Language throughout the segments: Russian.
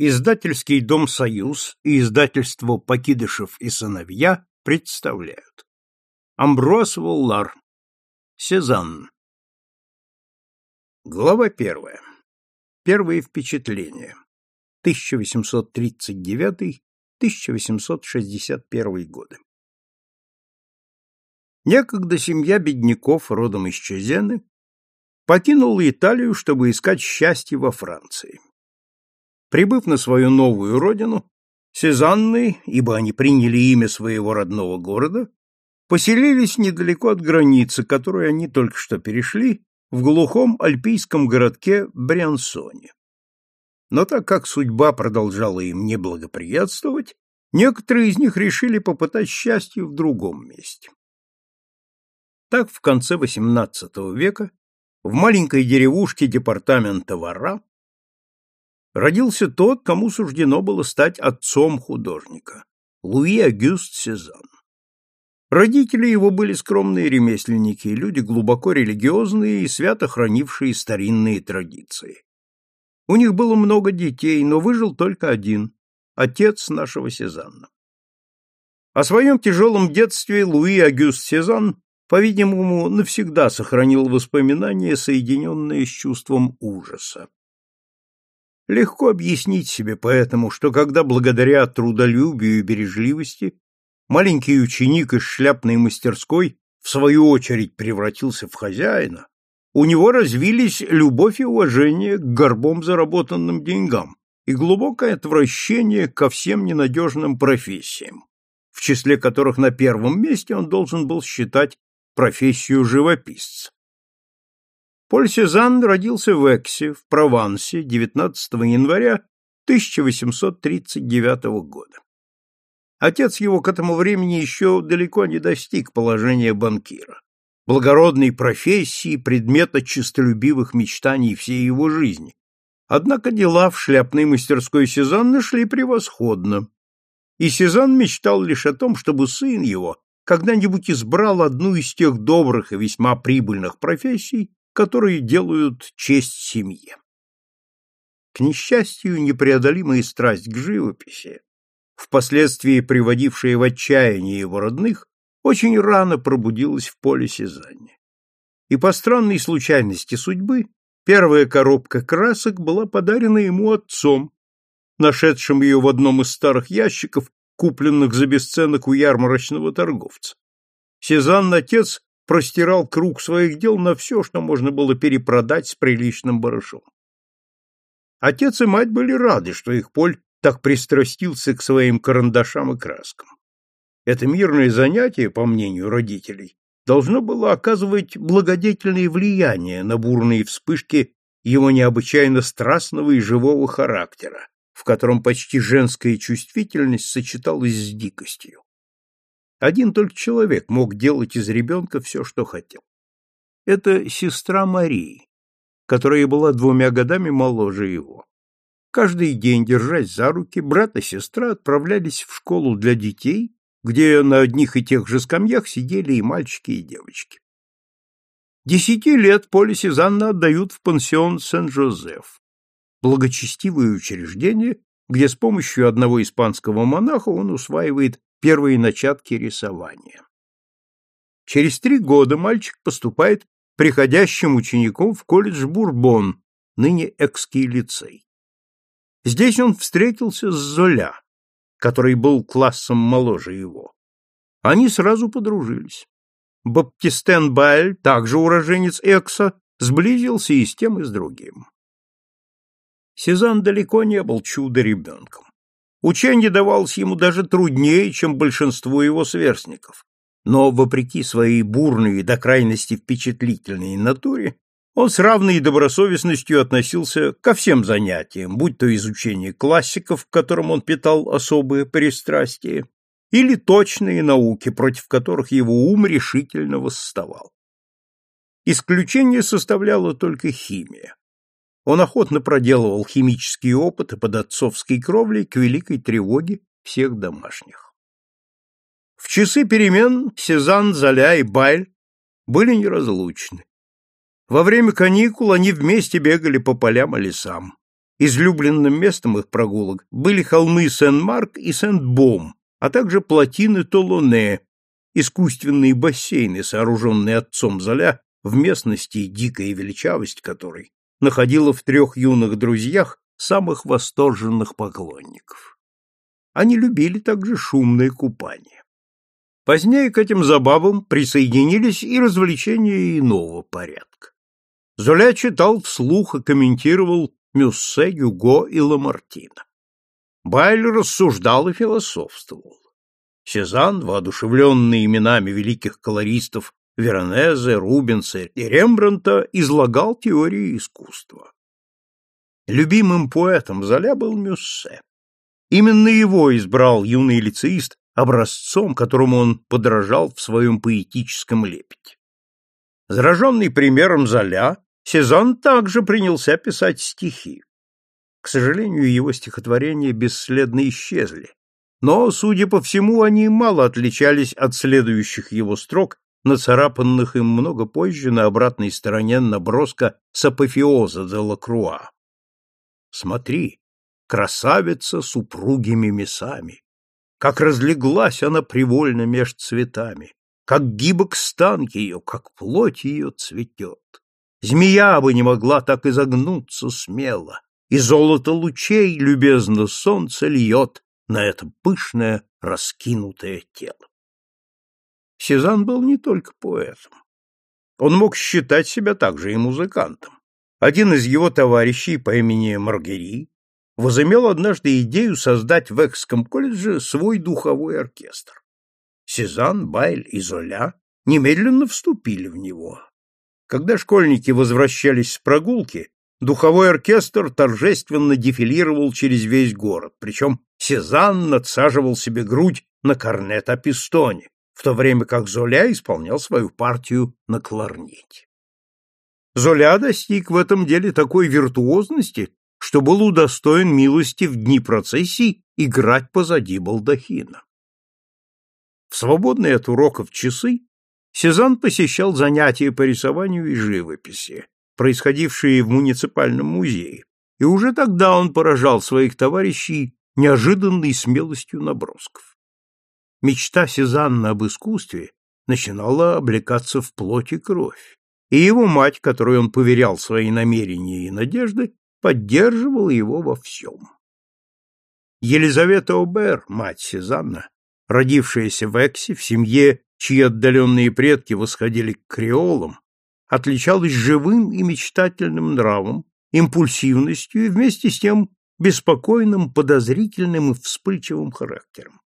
Издательский дом «Союз» и издательство «Покидышев и сыновья» представляют. Амброс Воллар. Сезанн. Глава первая. Первые впечатления. 1839-1861 годы. Некогда семья бедняков родом из Чезены покинула Италию, чтобы искать счастье во Франции. Прибыв на свою новую родину, Сезанны, ибо они приняли имя своего родного города, поселились недалеко от границы, которую они только что перешли, в глухом альпийском городке Бриансоне. Но так как судьба продолжала им неблагоприятствовать, некоторые из них решили попытать счастье в другом месте. Так в конце XVIII века в маленькой деревушке департамента Вара родился тот, кому суждено было стать отцом художника – Луи Агюст Сезанн. Родители его были скромные ремесленники, люди глубоко религиозные и свято хранившие старинные традиции. У них было много детей, но выжил только один – отец нашего Сезанна. О своем тяжелом детстве Луи Агюст Сезанн, по-видимому, навсегда сохранил воспоминания, соединенные с чувством ужаса. Легко объяснить себе поэтому, что когда благодаря трудолюбию и бережливости маленький ученик из шляпной мастерской в свою очередь превратился в хозяина, у него развились любовь и уважение к горбом заработанным деньгам и глубокое отвращение ко всем ненадежным профессиям, в числе которых на первом месте он должен был считать профессию живописца. Поль Сезанн родился в Эксе, в Провансе, 19 января 1839 года. Отец его к этому времени еще далеко не достиг положения банкира, благородной профессии, предмета честолюбивых мечтаний всей его жизни. Однако дела в шляпной мастерской Сезанна шли превосходно, и Сезанн мечтал лишь о том, чтобы сын его когда-нибудь избрал одну из тех добрых и весьма прибыльных профессий, которые делают честь семье. К несчастью, непреодолимая страсть к живописи, впоследствии приводившая в отчаяние его родных, очень рано пробудилась в поле Сезанне. И по странной случайности судьбы первая коробка красок была подарена ему отцом, нашедшим ее в одном из старых ящиков, купленных за бесценок у ярмарочного торговца. Сезанн отец простирал круг своих дел на все, что можно было перепродать с приличным барышом. Отец и мать были рады, что их Поль так пристрастился к своим карандашам и краскам. Это мирное занятие, по мнению родителей, должно было оказывать благодетельное влияние на бурные вспышки его необычайно страстного и живого характера, в котором почти женская чувствительность сочеталась с дикостью. Один только человек мог делать из ребенка все, что хотел. Это сестра Марии, которая была двумя годами моложе его. Каждый день, держась за руки, брат и сестра отправлялись в школу для детей, где на одних и тех же скамьях сидели и мальчики, и девочки. Десяти лет Поле Сезанна отдают в пансион Сен-Жозеф, благочестивое учреждение, где с помощью одного испанского монаха он усваивает первые начатки рисования. Через три года мальчик поступает приходящим учеником в колледж Бурбон, ныне Экский лицей. Здесь он встретился с Золя, который был классом моложе его. Они сразу подружились. Баптистен Байль, также уроженец Экса, сблизился и с тем, и с другим. Сезанн далеко не был чудо-ребенком. Учение давалось ему даже труднее, чем большинству его сверстников. Но, вопреки своей бурной и до крайности впечатлительной натуре, он с равной добросовестностью относился ко всем занятиям, будь то изучение классиков, к которым он питал особое пристрастие, или точные науки, против которых его ум решительно восставал. Исключение составляла только химия. Он охотно проделывал химические опыты под отцовской кровлей к великой тревоге всех домашних. В часы перемен Сезанн, Золя и Байль были неразлучны. Во время каникул они вместе бегали по полям и лесам. Излюбленным местом их прогулок были холмы Сен-Марк и Сент-Бом, а также плотины Толоне, искусственные бассейны, сооруженные отцом Золя в местности, дикая величавость которой находила в трех юных друзьях самых восторженных поклонников. Они любили также шумное купание. Позднее к этим забавам присоединились и развлечения иного порядка. Золя читал вслух и комментировал Мюссе, Юго и Ламартина. Байль рассуждал и философствовал. Сезанн, воодушевленный именами великих колористов Веронезе, Рубенса и Рембрандта, излагал теории искусства. Любимым поэтом Золя был Мюссе. Именно его избрал юный лицеист образцом, которому он подражал в своем поэтическом лепете. Зараженный примером Золя, Сезанн также принялся писать стихи. К сожалению, его стихотворения бесследно исчезли, но, судя по всему, они мало отличались от следующих его строк, нацарапанных им много позже на обратной стороне наброска с апофеоза де Лакруа. «Смотри, красавица с упругими мясами, как разлеглась она привольно меж цветами, как гибок стан ее, как плоть ее цветет. Змея бы не могла так изогнуться смело, и золото лучей любезно солнце льет на это пышное раскинутое тело. Сезанн был не только поэтом. Он мог считать себя также и музыкантом. Один из его товарищей по имени Маргери возымел однажды идею создать в Экском колледже свой духовой оркестр. Сезанн, Байль и Золя немедленно вступили в него. Когда школьники возвращались с прогулки, духовой оркестр торжественно дефилировал через весь город, причем Сезанн надсаживал себе грудь на корнет о пистоне, в то время как Золя исполнял свою партию на кларнете. Золя достиг в этом деле такой виртуозности, что был удостоен милости в дни процессий играть позади балдахина. В свободные от уроков часы Сезанн посещал занятия по рисованию и живописи, происходившие в муниципальном музее, и уже тогда он поражал своих товарищей неожиданной смелостью набросков. Мечта Сезанна об искусстве начинала облекаться в плоть и кровь, и его мать, которой он поверял свои намерения и надежды, поддерживала его во всем. Елизавета Обер, мать Сезанна, родившаяся в Эксе в семье, чьи отдаленные предки восходили к креолам, отличалась живым и мечтательным нравом, импульсивностью и вместе с тем беспокойным, подозрительным и вспыльчивым характером.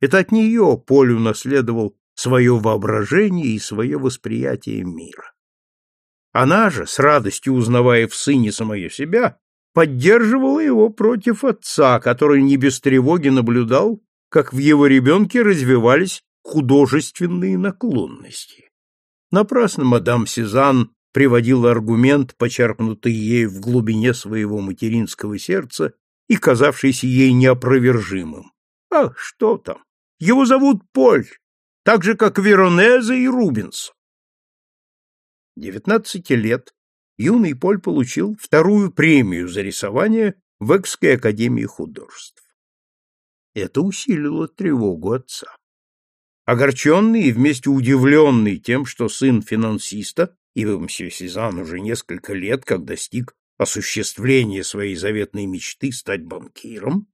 Это от нее Поль унаследовал свое воображение и свое восприятие мира. Она же, с радостью узнавая в сыне самое себя, поддерживала его против отца, который не без тревоги наблюдал, как в его ребенке развивались художественные наклонности. Напрасно мадам Сезанн приводила аргумент, почерпнутый ею в глубине своего материнского сердца и казавшийся ей неопровержимым. Ах, что там? Его зовут Поль, так же, как Веронезе и Рубинс. Девятнадцати лет юный Поль получил вторую премию за рисование в Экской академии художеств. Это усилило тревогу отца. Огорченный и вместе удивленный тем, что сын финансиста, ибо мсье Сезанн уже несколько лет, как достиг осуществления своей заветной мечты стать банкиром,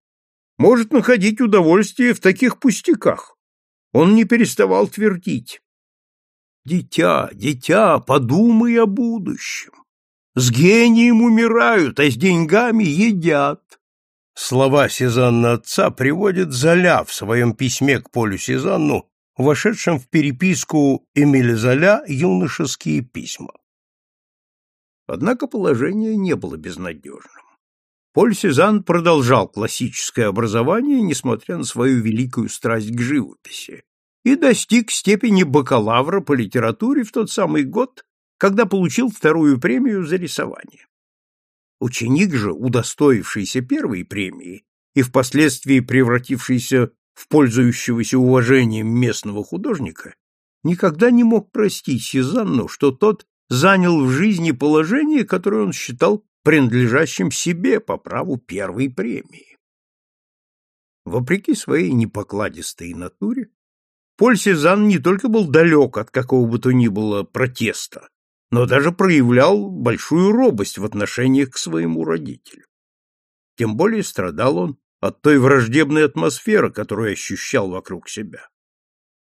может находить удовольствие в таких пустяках. Он не переставал твердить. «Дитя, дитя, подумай о будущем. С гением умирают, а с деньгами едят. Слова Сезанна отца приводит Золя в своем письме к Полю Сезанну, вошедшем в переписку Эмиля Золя «Юношеские письма». Однако положение не было безнадежным. Поль Сезанн продолжал классическое образование, несмотря на свою великую страсть к живописи, и достиг степени бакалавра по литературе в тот самый год, когда получил вторую премию за рисование. Ученик же, удостоившийся первой премии и впоследствии превратившийся в пользующегося уважением местного художника, никогда не мог простить Сезанну, что тот занял в жизни положение, которое он считал принадлежащим себе по праву первой премии. Вопреки своей непокладистой натуре, Поль Сезанн не только был далек от какого бы то ни было протеста, но даже проявлял большую робость в отношениях к своему родителю. Тем более страдал он от той враждебной атмосферы, которую ощущал вокруг себя.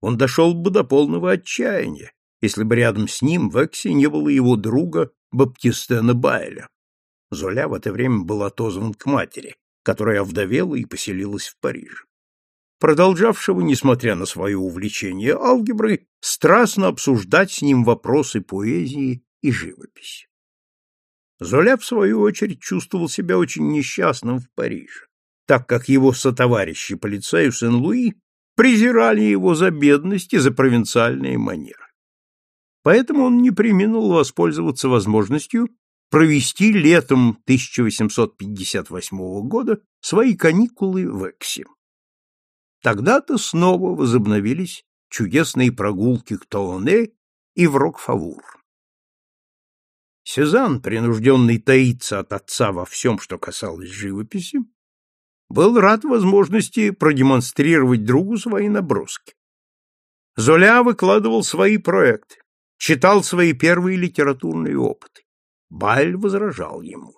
Он дошел бы до полного отчаяния, если бы рядом с ним в Эксе не было его друга Баптистена Байля. Золя в это время был отозван к матери, которая овдовела и поселилась в Париже продолжавшего, несмотря на свое увлечение алгеброй, страстно обсуждать с ним вопросы поэзии и живописи. Золя, в свою очередь, чувствовал себя очень несчастным в Париже, так как его сотоварищи по лицею Сен-Луи презирали его за бедность и за провинциальные манеры. Поэтому он не преминул воспользоваться возможностью провести летом 1858 года свои каникулы в Эксе. Тогда-то снова возобновились чудесные прогулки к Толоне и в Рокфавур. Сезанн, принужденный таиться от отца во всем, что касалось живописи, был рад возможности продемонстрировать другу свои наброски. Золя выкладывал свои проекты, читал свои первые литературные опыты. Баль возражал ему.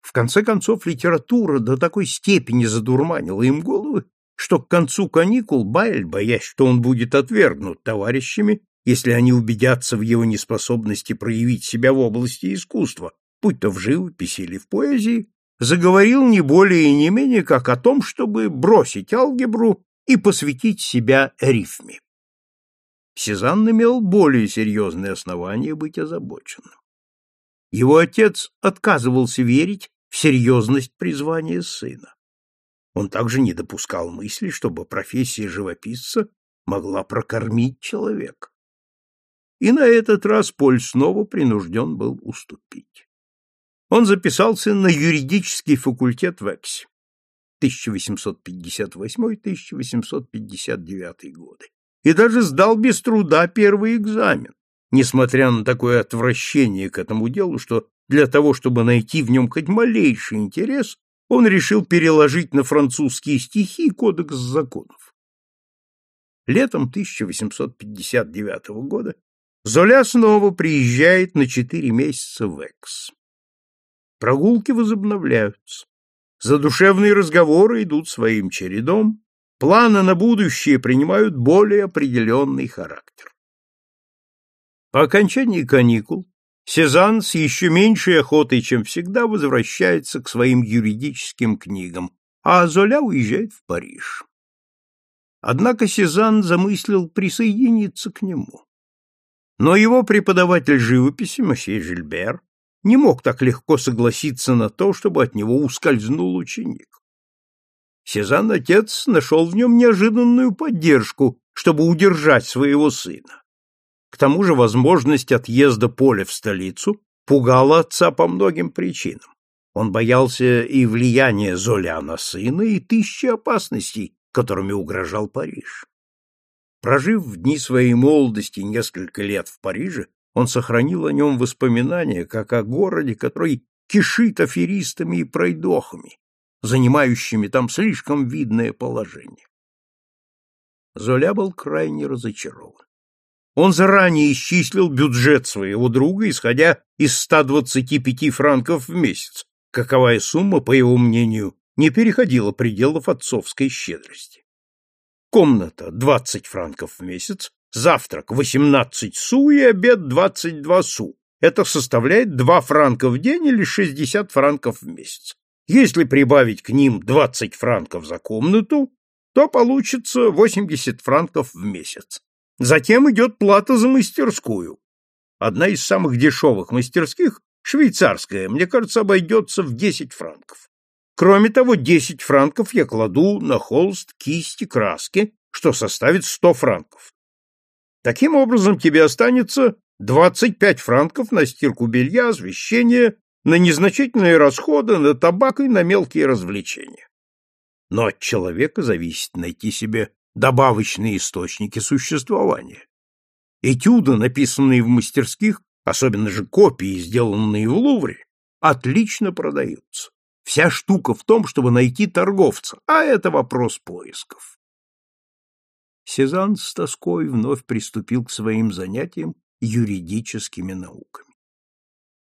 В конце концов, литература до такой степени задурманила им головы, что к концу каникул Байль, боясь, что он будет отвергнут товарищами, если они убедятся в его неспособности проявить себя в области искусства, будь то в живописи или в поэзии, заговорил не более и не менее как о том, чтобы бросить алгебру и посвятить себя рифме. Сезанн имел более серьезные основания быть озабоченным. Его отец отказывался верить в серьезность призвания сына. Он также не допускал мысли, чтобы профессия живописца могла прокормить человека. И на этот раз Поль снова принужден был уступить. Он записался на юридический факультет в Эксе 1858-1859 годы и даже сдал без труда первый экзамен, несмотря на такое отвращение к этому делу, что для того, чтобы найти в нем хоть малейший интерес, он решил переложить на французские стихи кодекс законов. Летом 1859 года Золя снова приезжает на четыре месяца в Экс. Прогулки возобновляются. Задушевные разговоры идут своим чередом, планы на будущее принимают более определенный характер. По окончании каникул Сезанн с еще меньшей охотой, чем всегда, возвращается к своим юридическим книгам, а Золя уезжает в Париж. Однако Сезанн замыслил присоединиться к нему. Но его преподаватель живописи, месье Жильбер, не мог так легко согласиться на то, чтобы от него ускользнул ученик. Сезанн, отец, нашел в нем неожиданную поддержку, чтобы удержать своего сына. К тому же возможность отъезда Поля в столицу пугала отца по многим причинам. Он боялся и влияния Золя на сына, и тысячи опасностей, которыми угрожал Париж. Прожив в дни своей молодости несколько лет в Париже, он сохранил о нем воспоминания, как о городе, который кишит аферистами и пройдохами, занимающими там слишком видное положение. Золя был крайне разочарован. Он заранее исчислил бюджет своего друга, исходя из 125 франков в месяц, каковая сумма, по его мнению, не переходила пределов отцовской щедрости. Комната – 20 франков в месяц, завтрак – 18 су и обед – 22 су. Это составляет 2 франка в день или 60 франков в месяц. Если прибавить к ним 20 франков за комнату, то получится 80 франков в месяц. Затем идет плата за мастерскую. Одна из самых дешевых мастерских, швейцарская, мне кажется, обойдется в 10 франков. Кроме того, 10 франков я кладу на холст, кисти, краски, что составит 100 франков. Таким образом, тебе останется 25 франков на стирку белья, освещение, на незначительные расходы, на табак и на мелкие развлечения. Но от человека зависит найти себе добавочные источники существования. Этюды, написанные в мастерских, особенно же копии, сделанные в Лувре, отлично продаются. Вся штука в том, чтобы найти торговца, а это вопрос поисков. Сезанн с тоской вновь приступил к своим занятиям юридическими науками.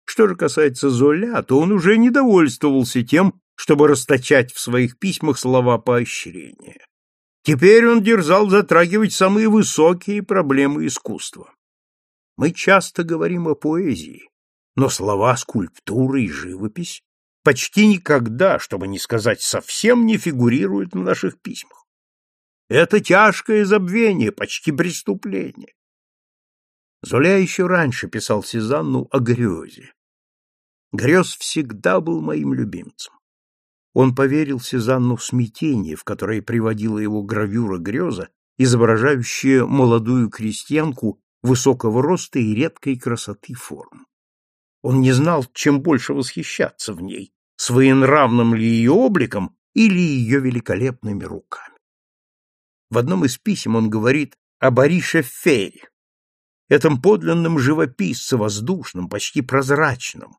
Что же касается Золя, то он уже не довольствовался тем, чтобы расточать в своих письмах слова поощрения. Теперь он дерзал затрагивать самые высокие проблемы искусства. Мы часто говорим о поэзии, но слова скульптура и живопись почти никогда, чтобы не сказать совсем, не фигурируют в наших письмах. Это тяжкое забвение, почти преступление. Золя еще раньше писал Сезанну о грезе. Грез всегда был моим любимцем. Он поверил Сезанну в смятение, в которое приводила его гравюра греза, изображающая молодую крестьянку высокого роста и редкой красоты форм. Он не знал, чем больше восхищаться в ней, своенравным ли ее обликом или ее великолепными руками. В одном из писем он говорит о Борише Фере, этом подлинном живописце, воздушном, почти прозрачном,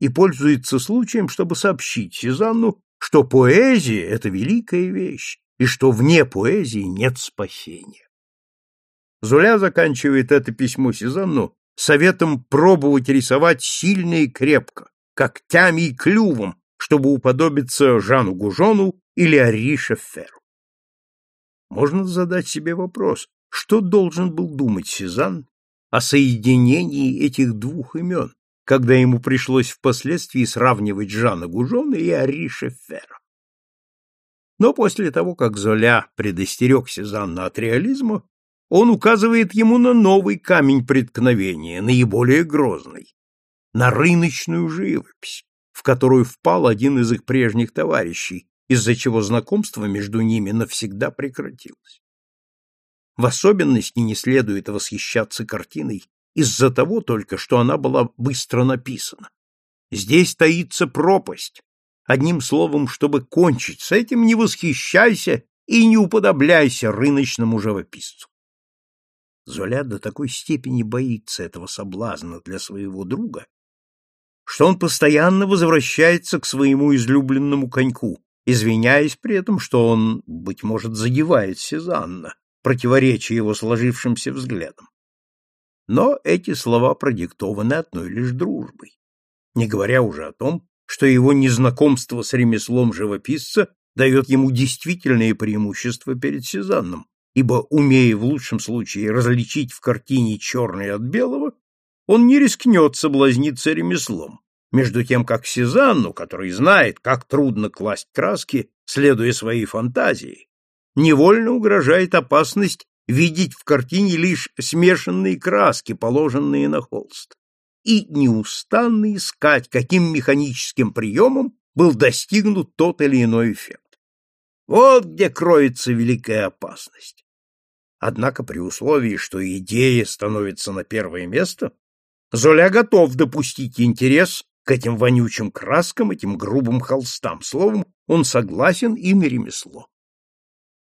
и пользуется случаем, чтобы сообщить Сезанну, что поэзия — это великая вещь, и что вне поэзии нет спасения. Зуля заканчивает это письмо Сезанну советом пробовать рисовать сильно и крепко, когтями и клювом, чтобы уподобиться Жану Гужону или Арише Ферру. Можно задать себе вопрос, что должен был думать Сезанн о соединении этих двух имен, когда ему пришлось впоследствии сравнивать Жана Гужона и Арише Ферра. Но после того, как Золя предостерег Сезанна от реализма, он указывает ему на новый камень преткновения, наиболее грозный, на рыночную живопись, в которую впал один из их прежних товарищей, из-за чего знакомство между ними навсегда прекратилось. В особенности не следует восхищаться картиной из-за того только, что она была быстро написана. Здесь таится пропасть. Одним словом, чтобы кончить с этим, не восхищайся и не уподобляйся рыночному живописцу. Золя до такой степени боится этого соблазна для своего друга, что он постоянно возвращается к своему излюбленному коньку, извиняясь при этом, что он, быть может, задевает Сезанна, противоречия его сложившимся взглядам. Но эти слова продиктованы одной лишь дружбой, не говоря уже о том, что его незнакомство с ремеслом живописца дает ему действительные преимущества перед Сезанном, ибо, умея в лучшем случае различить в картине черное от белого, он не рискнет соблазниться ремеслом, между тем как Сезанну, который знает, как трудно класть краски, следуя своей фантазии, невольно угрожает опасность видеть в картине лишь смешанные краски, положенные на холст, и неустанно искать, каким механическим приемом был достигнут тот или иной эффект. Вот где кроется великая опасность. Однако при условии, что идея становится на первое место, Золя готов допустить интерес к этим вонючим краскам, этим грубым холстам. Словом, он согласен и на ремесло.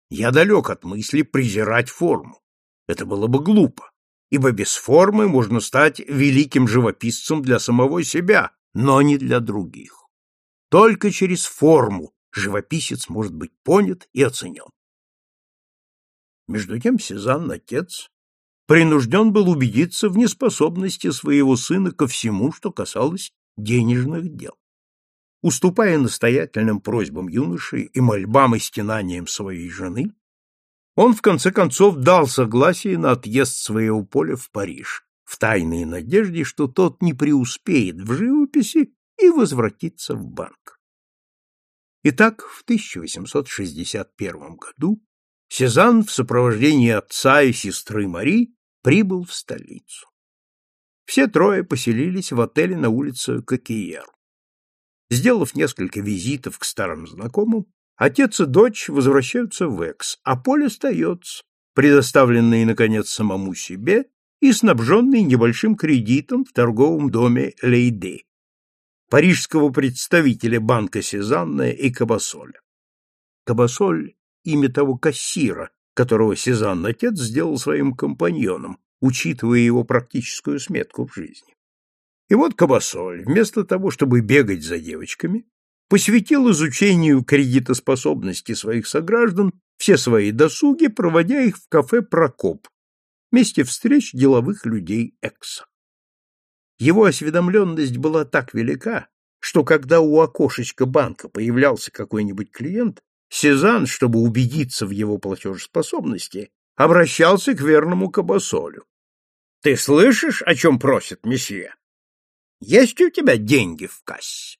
Я далек от мысли презирать форму. Это было бы глупо, ибо без формы можно стать великим живописцем для самого себя, но не для других. Только через форму живописец может быть понят и оценен. Между тем Сезанн, отец, принужден был убедиться в неспособности своего сына ко всему, что касалось денежных дел. Уступая настоятельным просьбам юноши и мольбам и стенаниям своей жены, он в конце концов дал согласие на отъезд своего поля в Париж, в тайной надежде, что тот не преуспеет в живописи и возвратится в банк. Итак, в 1861 году Сезанн в сопровождении отца и сестры Мари прибыл в столицу. Все трое поселились в отеле на улице Кокиер. Сделав несколько визитов к старым знакомым, отец и дочь возвращаются в Экс, а Поль остается, предоставленный, наконец, самому себе и снабженный небольшим кредитом в торговом доме Лейде, парижского представителя банка Сезанна и Кабасоля. Кабасоль имя того кассира, которого Сезанн отец сделал своим компаньоном, учитывая его практическую сметку в жизни. И вот Кабасоль, вместо того, чтобы бегать за девочками, посвятил изучению кредитоспособности своих сограждан все свои досуги, проводя их в кафе «Прокоп», месте встреч деловых людей Экса. Его осведомленность была так велика, что когда у окошечка банка появлялся какой-нибудь клиент, Сезанн, чтобы убедиться в его платежеспособности, обращался к верному Кабасолю. — Ты слышишь, о чем просит месье? Есть у тебя деньги в кассе?